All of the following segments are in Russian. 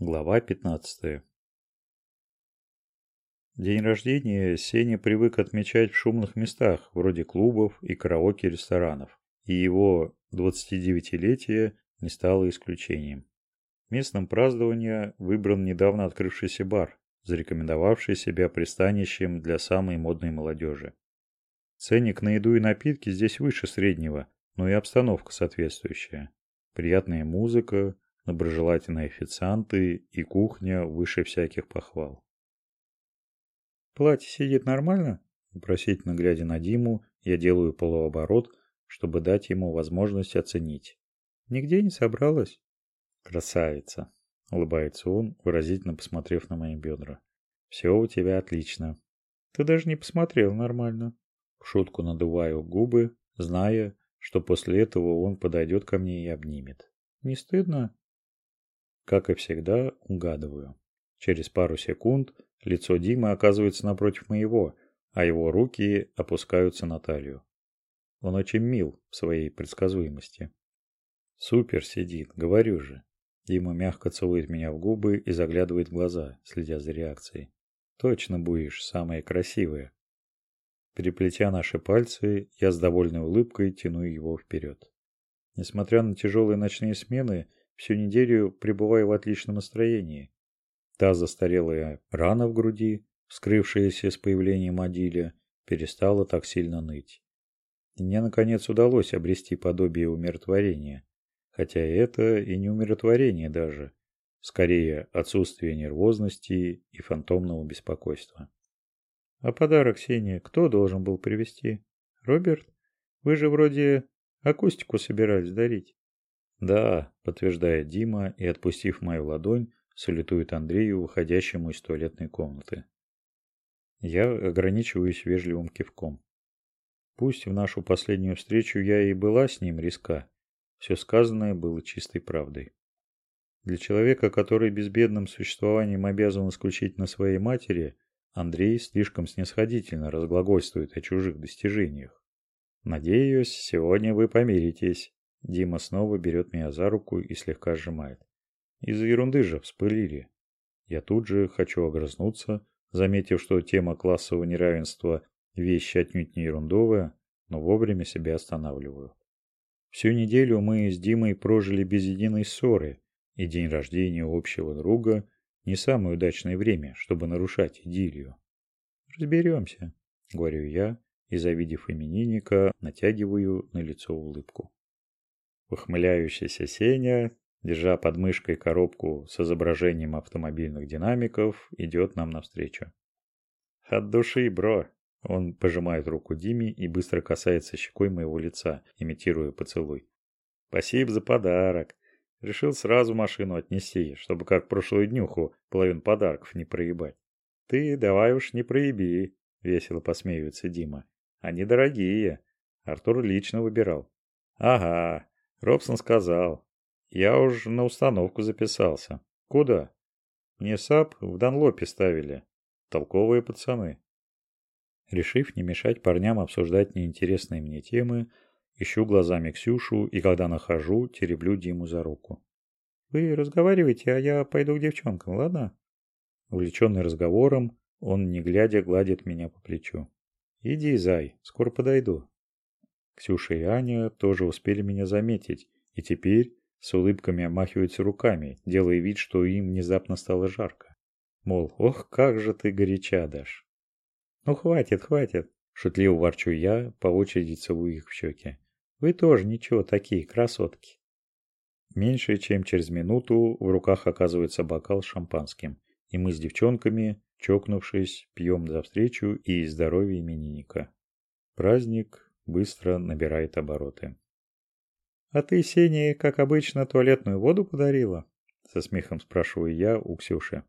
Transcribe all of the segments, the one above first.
Глава 15. День рождения Сеня привык отмечать в шумных местах, вроде клубов и караоке-ресторанов, и его 29-летие не стало исключением. Местом празднования выбран недавно открывшийся бар, зарекомендовавший себя пристанищем для самой модной молодежи. Ценник на еду и напитки здесь выше среднего, но и обстановка соответствующая. Приятная музыка, доброжелательные официанты и кухня выше всяких похвал. «Платье сидит нормально?» Вопросительно глядя на Диму, я делаю полуоборот, чтобы дать ему возможность оценить. «Нигде не собралась?» «Красавица!» — улыбается он, выразительно посмотрев на мои бедра. «Все у тебя отлично». «Ты даже не посмотрел нормально». В шутку надуваю губы, зная, что после этого он подойдет ко мне и обнимет. «Не стыдно?» Как и всегда, угадываю. Через пару секунд лицо Димы оказывается напротив моего, а его руки опускаются на талию. Он очень мил в своей предсказуемости. Супер сидит, говорю же. Дима мягко целует меня в губы и заглядывает в глаза, следя за реакцией. Точно будешь самая красивая. Переплетя наши пальцы, я с довольной улыбкой тяну его вперед. Несмотря на тяжелые ночные смены, Всю неделю пребываю в отличном настроении. Та застарелая рана в груди, вскрывшаяся с появлением Адиля, перестала так сильно ныть. Мне, наконец, удалось обрести подобие умиротворения. Хотя это и не умиротворение даже. Скорее, отсутствие нервозности и фантомного беспокойства. А подарок Сене кто должен был привезти? Роберт? Вы же вроде акустику собирались дарить. «Да», – подтверждает Дима и, отпустив мою ладонь, салютует Андрею, выходящему из туалетной комнаты. Я ограничиваюсь вежливым кивком. Пусть в нашу последнюю встречу я и была с ним риска, все сказанное было чистой правдой. Для человека, который безбедным существованием обязан исключительно своей матери, Андрей слишком снисходительно разглагольствует о чужих достижениях. Надеюсь, сегодня вы помиритесь. Дима снова берет меня за руку и слегка сжимает. Из-за ерунды же вспылили. Я тут же хочу огрызнуться, заметив, что тема классового неравенства – вещь отнюдь не ерундовая, но вовремя себя останавливаю. Всю неделю мы с Димой прожили без единой ссоры, и день рождения общего друга – не самое удачное время, чтобы нарушать идиллию. «Разберемся», – говорю я, и, завидев именинника, натягиваю на лицо улыбку. Ухмыляющийся Сеня, держа под мышкой коробку с изображением автомобильных динамиков, идет нам навстречу. «От души, бро!» Он пожимает руку Диме и быстро касается щекой моего лица, имитируя поцелуй. «Спасибо за подарок. Решил сразу машину отнести, чтобы как прошлую днюху половину подарков не проебать. Ты давай уж не проеби», — весело посмеивается Дима. «Они дорогие. Артур лично выбирал». «Ага, Робсон сказал. Я уж на установку записался. Куда? Мне саб в Данлопе ставили. Толковые пацаны. Решив не мешать парням обсуждать неинтересные мне темы, ищу глазами Ксюшу и когда нахожу, тереблю Диму за руку. «Вы разговаривайте, а я пойду к девчонкам, ладно?» Увлеченный разговором, он, не глядя, гладит меня по плечу. «Иди, зай, скоро подойду». Ксюша и Аня тоже успели меня заметить, и теперь с улыбками омахиваются руками, делая вид, что им внезапно стало жарко. Мол, ох, как же ты горяча, Даш. Ну хватит, хватит, шутливо ворчу я, по очереди целую их в щеки. Вы тоже ничего такие, красотки. Меньше чем через минуту в руках оказывается бокал с шампанским, и мы с девчонками, чокнувшись, пьем за встречу и здоровье именинника. Праздник быстро набирает обороты. «А ты, Сене, как обычно, туалетную воду подарила?» Со смехом спрашиваю я у Ксюши.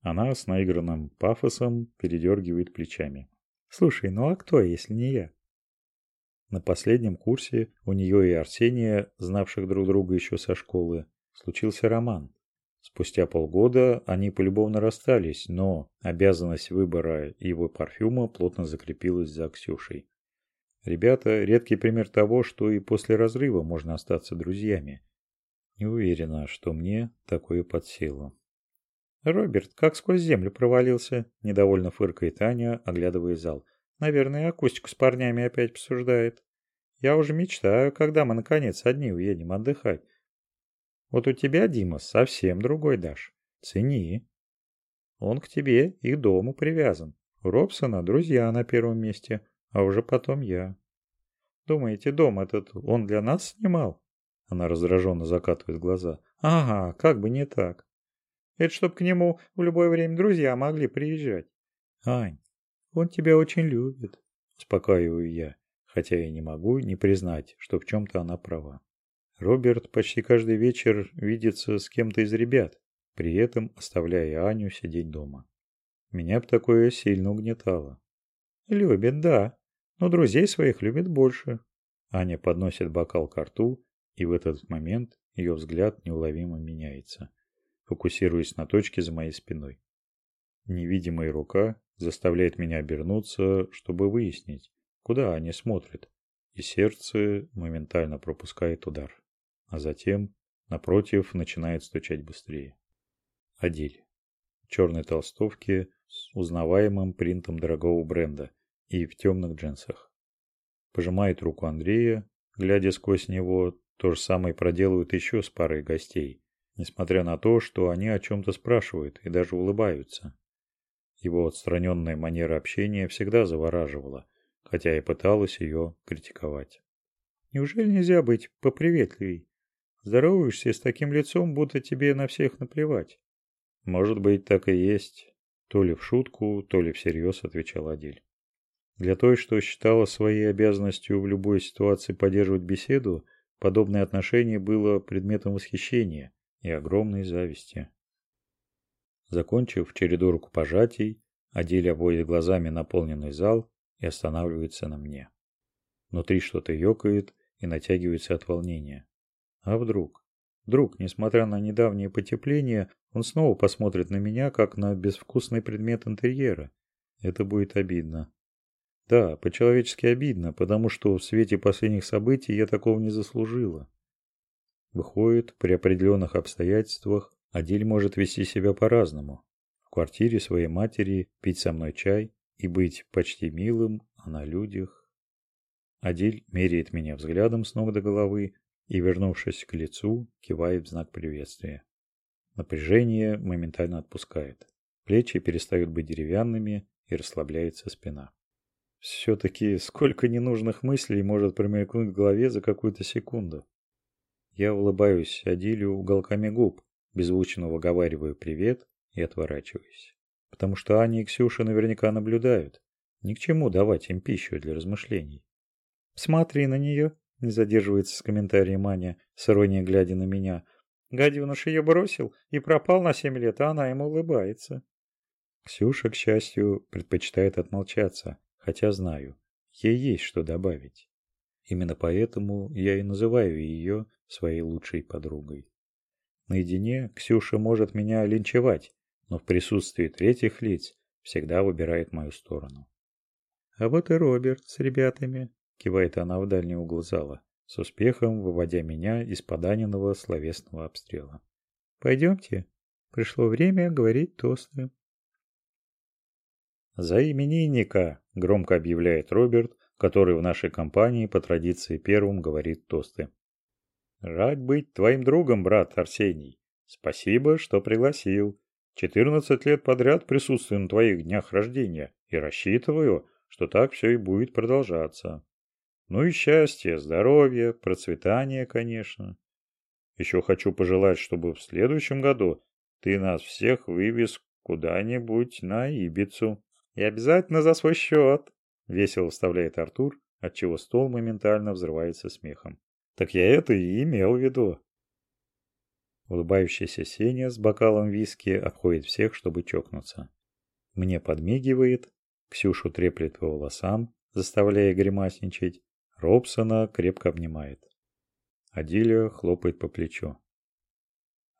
Она с наигранным пафосом передергивает плечами. «Слушай, ну а кто, если не я?» На последнем курсе у нее и Арсения, знавших друг друга еще со школы, случился роман. Спустя полгода они полюбовно расстались, но обязанность выбора его парфюма плотно закрепилась за Ксюшей. Ребята – редкий пример того, что и после разрыва можно остаться друзьями. Не уверена, что мне такое под силу. Роберт как сквозь землю провалился, недовольно фыркает Аня, оглядывая зал. Наверное, акустику с парнями опять обсуждает. Я уже мечтаю, когда мы наконец одни уедем отдыхать. Вот у тебя, Дима, совсем другой дашь. Цени. Он к тебе и дому привязан. У Робсона друзья на первом месте, а уже потом я. Думаете, дом этот он для нас снимал? Она раздраженно закатывает глаза. Ага, как бы не так. Это чтоб к нему в любое время друзья могли приезжать. Ань, он тебя очень любит, успокаиваю я, хотя я не могу не признать, что в чем-то она права. Роберт почти каждый вечер видится с кем-то из ребят, при этом оставляя Аню сидеть дома. Меня б такое сильно угнетало. Любит, да, но друзей своих любит больше. Аня подносит бокал к рту, и в этот момент ее взгляд неуловимо меняется, фокусируясь на точке за моей спиной. Невидимая рука заставляет меня обернуться, чтобы выяснить, куда они смотрят, и сердце моментально пропускает удар, а затем, напротив, начинает стучать быстрее. Адель. В черной толстовке с узнаваемым принтом дорогого бренда и в темных джинсах. Пожимает руку Андрея, глядя сквозь него, то же самое проделывают еще с парой гостей, несмотря на то, что они о чем-то спрашивают и даже улыбаются. Его отстраненная манера общения всегда завораживала, хотя и пыталась ее критиковать. Неужели нельзя быть поприветливей? Здороваешься с таким лицом, будто тебе на всех наплевать. Может быть, так и есть. То ли в шутку, то ли всерьез отвечал Адель. Для той, что считала своей обязанностью в любой ситуации поддерживать беседу, подобное отношение было предметом восхищения и огромной зависти. Закончив череду рукопожатий, Адель обводит глазами наполненный зал и останавливается на мне. Внутри что-то ёкает и натягивается от волнения. А вдруг? Вдруг, несмотря на недавнее потепление, он снова посмотрит на меня, как на безвкусный предмет интерьера. Это будет обидно. Да, по-человечески обидно, потому что в свете последних событий я такого не заслужила. Выходит, при определенных обстоятельствах Адель может вести себя по-разному. В квартире своей матери пить со мной чай и быть почти милым, а на людях. Адель меряет меня взглядом с ног до головы и, вернувшись к лицу, кивает в знак приветствия. Напряжение моментально отпускает. Плечи перестают быть деревянными и расслабляется спина. Все-таки сколько ненужных мыслей может промелькнуть в голове за какую-то секунду. Я улыбаюсь Адилю уголками губ, беззвучно выговариваю привет и отворачиваюсь. Потому что Аня и Ксюша наверняка наблюдают. Ни к чему давать им пищу для размышлений. «Смотри на нее», — не задерживается с комментарием Аня, с иронией глядя на меня. Гаденыш ее бросил и пропал на семь лет, а она ему улыбается. Ксюша, к счастью, предпочитает отмолчаться, хотя знаю, ей есть что добавить. Именно поэтому я и называю ее своей лучшей подругой. Наедине Ксюша может меня линчевать, но в присутствии третьих лиц всегда выбирает мою сторону. А вот и Роберт с ребятами, кивает она в дальний угол зала, с успехом выводя меня из поданенного словесного обстрела. Пойдемте, пришло время говорить тосты. «За именинника!» – громко объявляет Роберт, который в нашей компании по традиции первым говорит тосты. «Рад быть твоим другом, брат Арсений. Спасибо, что пригласил. Четырнадцать лет подряд присутствую на твоих днях рождения и рассчитываю, что так все и будет продолжаться. Ну и счастья, здоровья, процветания, конечно. Еще хочу пожелать, чтобы в следующем году ты нас всех вывез куда-нибудь на Ибицу. И обязательно за свой счет, весело вставляет Артур, отчего стол моментально взрывается смехом. Так я это и имел в виду. Улыбающийся Сеня с бокалом виски обходит всех, чтобы чокнуться. Мне подмигивает, Ксюшу треплет по волосам, заставляя гримасничать, Робсона крепко обнимает. Адиля хлопает по плечу.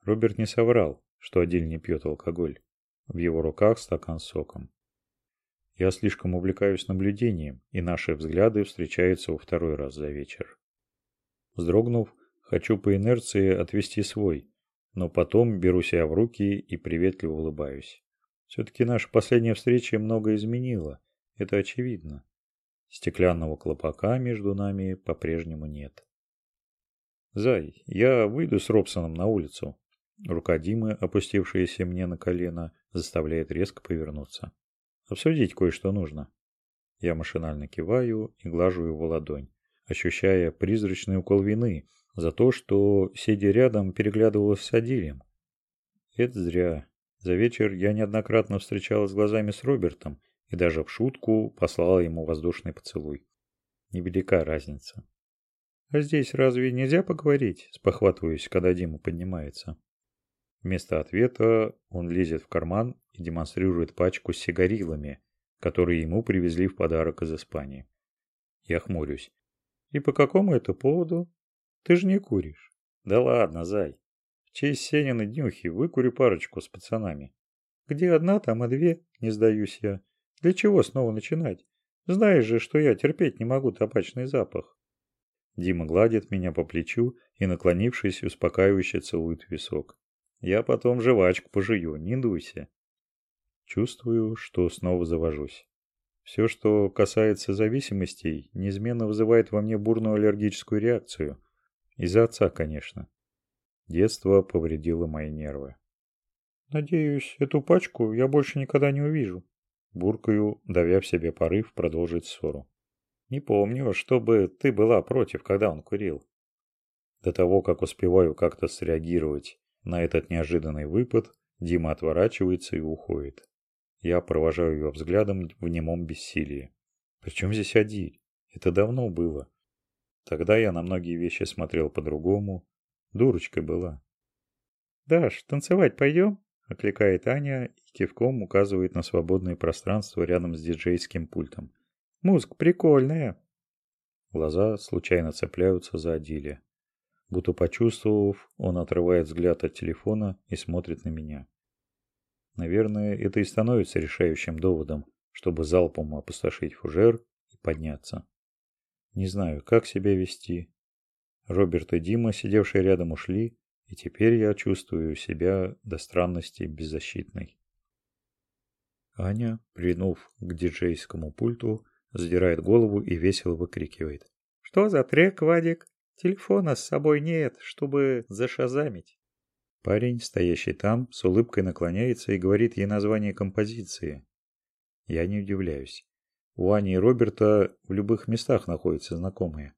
Роберт не соврал, что Адиль не пьет алкоголь. В его руках стакан с соком. Я слишком увлекаюсь наблюдением, и наши взгляды встречаются во второй раз за вечер. Вздрогнув, хочу по инерции отвести свой, но потом беру себя в руки и приветливо улыбаюсь. Все-таки наша последняя встреча много изменила, это очевидно. Стеклянного клопака между нами по-прежнему нет. «Зай, я выйду с Робсоном на улицу». Рука Димы, опустившаяся мне на колено, заставляет резко повернуться. «Обсудить кое-что нужно». Я машинально киваю и глажу его ладонь, ощущая призрачный укол вины за то, что, сидя рядом, переглядывалась с Адилем. Это зря. За вечер я неоднократно встречалась глазами с Робертом и даже в шутку послала ему воздушный поцелуй. Невелика разница. «А здесь разве нельзя поговорить?» – спохватываюсь, когда Дима поднимается. Вместо ответа он лезет в карман и демонстрирует пачку с сигарилами, которые ему привезли в подарок из Испании. Я хмурюсь. «И по какому это поводу? Ты же не куришь». «Да ладно, зай. В честь Сенины днюхи выкурю парочку с пацанами». «Где одна, там и две», – не сдаюсь я. «Для чего снова начинать? Знаешь же, что я терпеть не могу табачный запах». Дима гладит меня по плечу и, наклонившись, успокаивающе целует висок. Я потом жвачку пожую, не дуйся. Чувствую, что снова завожусь. Все, что касается зависимостей, неизменно вызывает во мне бурную аллергическую реакцию. Из-за отца, конечно. Детство повредило мои нервы. «Надеюсь, эту пачку я больше никогда не увижу», буркаю, давя в себе порыв продолжить ссору. Не помню, чтобы ты была против, когда он курил. До того, как успеваю как-то среагировать на этот неожиданный выпад, Дима отворачивается и уходит. Я провожаю его взглядом в немом бессилии. Причем здесь Адиль? Это давно было. Тогда я на многие вещи смотрел по-другому. Дурочкой была. «Даш, танцевать пойдем?» – окликает Аня и кивком указывает на свободное пространство рядом с диджейским пультом. Музыка прикольная. Глаза случайно цепляются за Адиле. Будто почувствовав, он отрывает взгляд от телефона и смотрит на меня. Наверное, это и становится решающим доводом, чтобы залпом опустошить фужер и подняться. Не знаю, как себя вести. Роберт и Дима, сидевшие рядом, ушли, и теперь я чувствую себя до странности беззащитной. Аня, прильнув к диджейскому пульту, задирает голову и весело выкрикивает. «Что за трек, Вадик? Телефона с собой нет, чтобы зашазамить». Парень, стоящий там, с улыбкой наклоняется и говорит ей название композиции. Я не удивляюсь. У Ани и Роберта в любых местах находятся знакомые.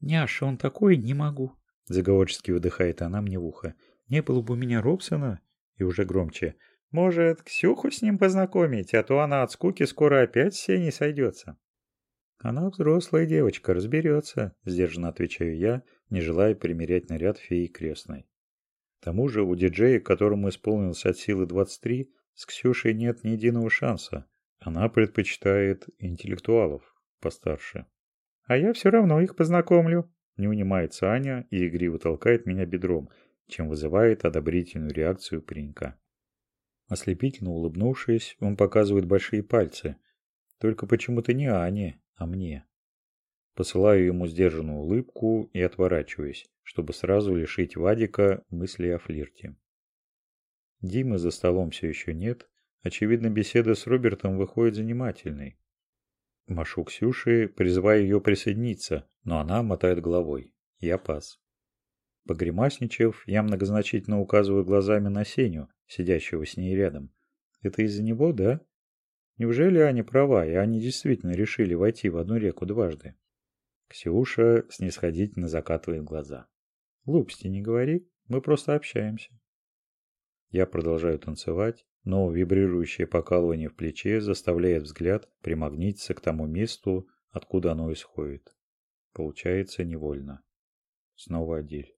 «Няша, он такой, не могу», — заговорчески выдыхает она мне в ухо. «Не было бы у меня Робсона?» И уже громче. Может, Ксюху с ним познакомить, а то она от скуки скоро опять с Сеней сойдется. Она взрослая девочка, разберется, сдержанно отвечаю я, не желая примерять наряд феи крестной. К тому же у диджея, которому исполнилось от силы 23, с Ксюшей нет ни единого шанса. Она предпочитает интеллектуалов постарше. А я все равно их познакомлю. Не унимается Аня и игриво толкает меня бедром, чем вызывает одобрительную реакцию паренька. Ослепительно улыбнувшись, он показывает большие пальцы. Только почему-то не Ане, а мне. Посылаю ему сдержанную улыбку и отворачиваюсь, чтобы сразу лишить Вадика мысли о флирте. Димы за столом все еще нет. Очевидно, беседа с Робертом выходит занимательной. Машу Ксюши, призываю ее присоединиться, но она мотает головой. Я пас. Погремасничав, я многозначительно указываю глазами на Сеню, сидящего с ней рядом. Это из-за него, да? Неужели Аня права, и они действительно решили войти в одну реку дважды? Ксюша снисходительно закатывает глаза. Глупости не говори, мы просто общаемся. Я продолжаю танцевать, но вибрирующее покалывание в плече заставляет взгляд примагнититься к тому месту, откуда оно исходит. Получается невольно. Снова Адель.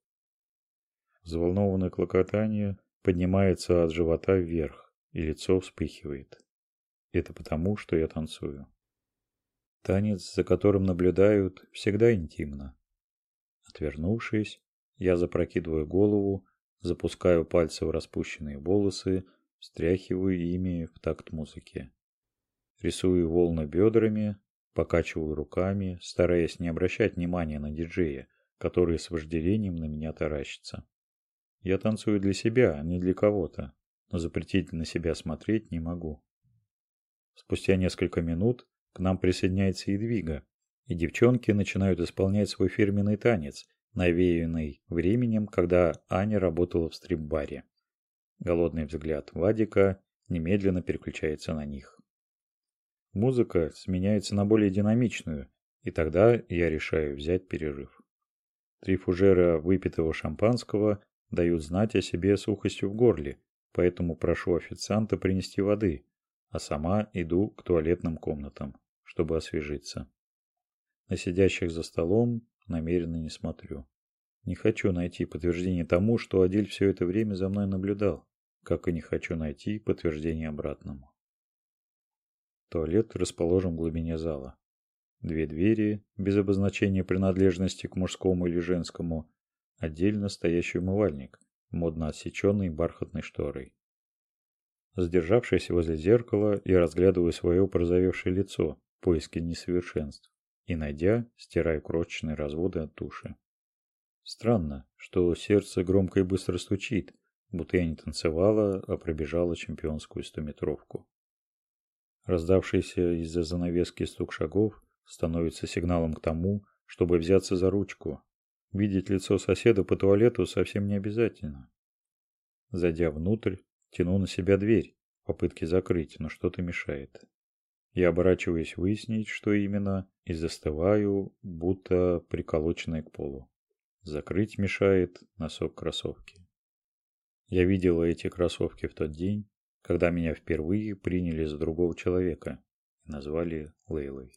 Взволнованное клокотание поднимается от живота вверх, и лицо вспыхивает. Это потому, что я танцую. Танец, за которым наблюдают, всегда интимно. Отвернувшись, я запрокидываю голову, запускаю пальцы в распущенные волосы, встряхиваю ими в такт музыки. Рисую волны бедрами, покачиваю руками, стараясь не обращать внимания на диджея, который с вожделением на меня таращится. Я танцую для себя, а не для кого-то, но запретить на себя смотреть не могу. Спустя несколько минут к нам присоединяется Едвига, и девчонки начинают исполнять свой фирменный танец, навеянный временем, когда Аня работала в стрип-баре. Голодный взгляд Вадика немедленно переключается на них. Музыка сменяется на более динамичную, и тогда я решаю взять перерыв. Три фужера выпитого шампанского дают знать о себе сухостью в горле, поэтому прошу официанта принести воды, а сама иду к туалетным комнатам, чтобы освежиться. На сидящих за столом намеренно не смотрю. Не хочу найти подтверждение тому, что Адиль все это время за мной наблюдал, как и не хочу найти подтверждение обратному. Туалет расположен в глубине зала. Две двери, без обозначения принадлежности к мужскому или женскому, отдельно стоящий умывальник, модно отсеченный бархатной шторой. Задержавшись возле зеркала, я разглядываю свое порозовевшее лицо в поиске несовершенств и, найдя, стираю крошечные разводы от туши. Странно, что сердце громко и быстро стучит, будто я не танцевала, а пробежала чемпионскую стометровку. Раздавшийся из-за занавески стук шагов становится сигналом к тому, чтобы взяться за ручку. Видеть лицо соседа по туалету совсем не обязательно. Зайдя внутрь, тяну на себя дверь, попытки закрыть, но что-то мешает. Я оборачиваюсь выяснить, что именно, и застываю, будто приколоченный к полу. Закрыть мешает носок кроссовки. Я видела эти кроссовки в тот день, когда меня впервые приняли за другого человека и назвали Лейлой.